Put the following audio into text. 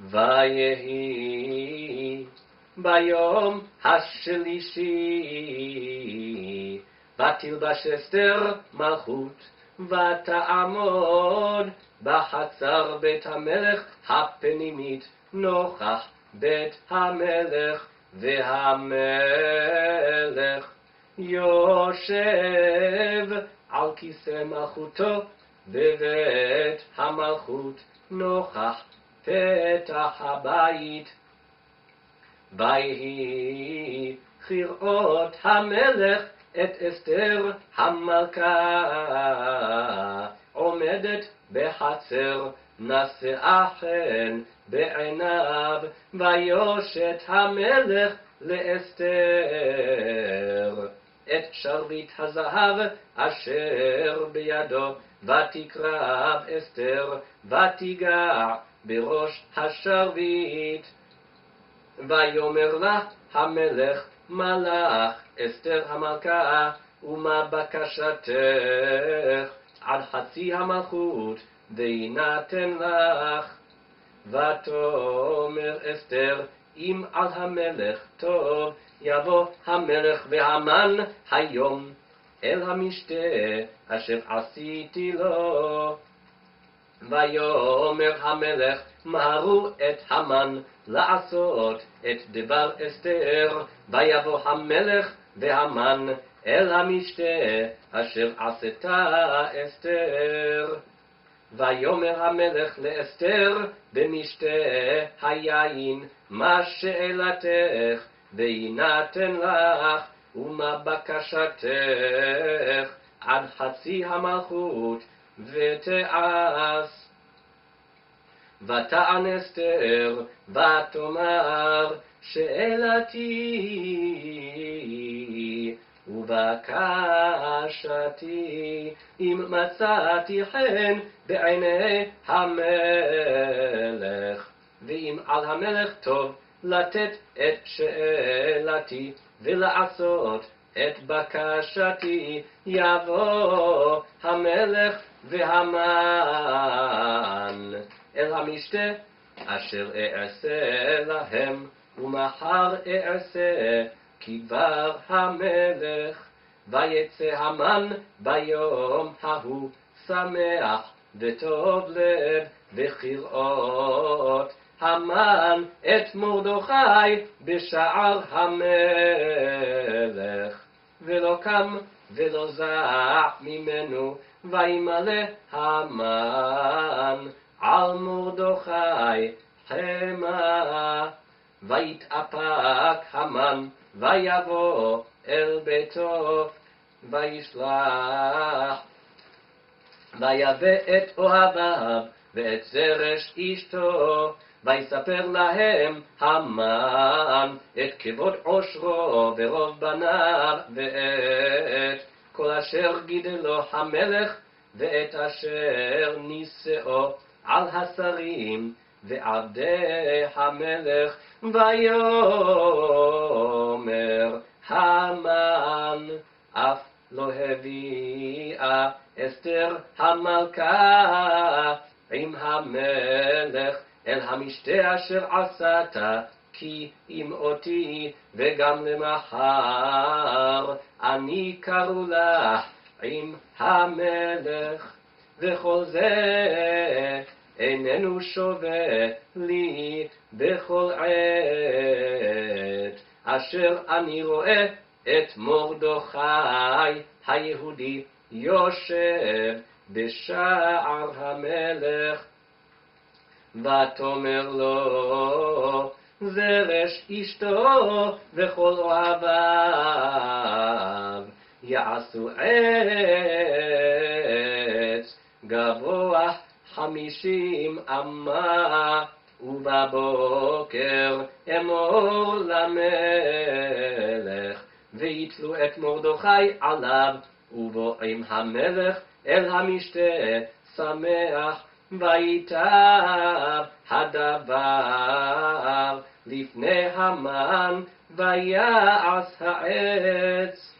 ויהי ביום השלישי, ותלבש אסתר מלכות, ותעמוד בחצר בית המלך הפנימית, נוכח בית המלך, והמלך. יושב על כיסא מלכותו בבית המלכות, נוכח פתח הבית. ויהי כראות המלך את אסתר המלכה עומדת בחצר נשאה חן בעיניו ויושת המלך לאסתר את שרביט הזהב אשר בידו ותקרב אסתר ותיגע בראש השרביט. ויאמר לה המלך מלך אסתר המלכה ומה בקשתך? עד חצי המלכות ויינתן לך. ותאמר אסתר אם על המלך טוב יבוא המלך והמן היום אל המשתה אשר עשיתי לו ויאמר המלך מהרו את המן לעשות את דבר אסתר, ויבוא המלך והמן אל המשתה אשר עשתה אסתר. ויאמר המלך לאסתר במשתה היין, מה שאלתך ויינתן לך, ומה בקשתך עד חצי המלכות ותעש. ותען אסתר, ותאמר שאלתי ובקשתי אם מצאתי חן בעיני המלך ואם על המלך טוב לתת את שאלתי ולעשות את בקשתי יבוא המלך והמן אל המשתה אשר אעשה להם, ומחר אעשה כדבר המלך. ויצא המן ביום ההוא שמח וטוב לב וכראות המן את מרדכי בשער המלך ולא קם ולא זע ממנו וימלא המן על מרדכי חמא, ויתאפק המן, ויבוא אל ביתו, וישלח, ויבא את אוהביו ואת זרש אשתו, ויספר להם המן את כבוד עושרו ורוב בניו ואת כל אשר גידלו המלך ואת אשר נישאו על השרים ועבדי המלך, ויאמר המן, אף לא הביאה אסתר המלכה עם המלך אל המשתה אשר עשת, כי אם אותי וגם למחר אני קראו לך עם המלך. וכל זה איננו שווה לי בכל עת, אשר אני רואה את מרדכי היהודי יושב בשער המלך. ותאמר לו זרש אשתו וכל אוהביו יעשו עץ גבוה חמישים אמה, ובבוקר אמור למלך, ויתלו את מרדכי עליו, ובואים המלך אל המשתה שמח, ויטב הדבר לפני המן, ויעש העץ.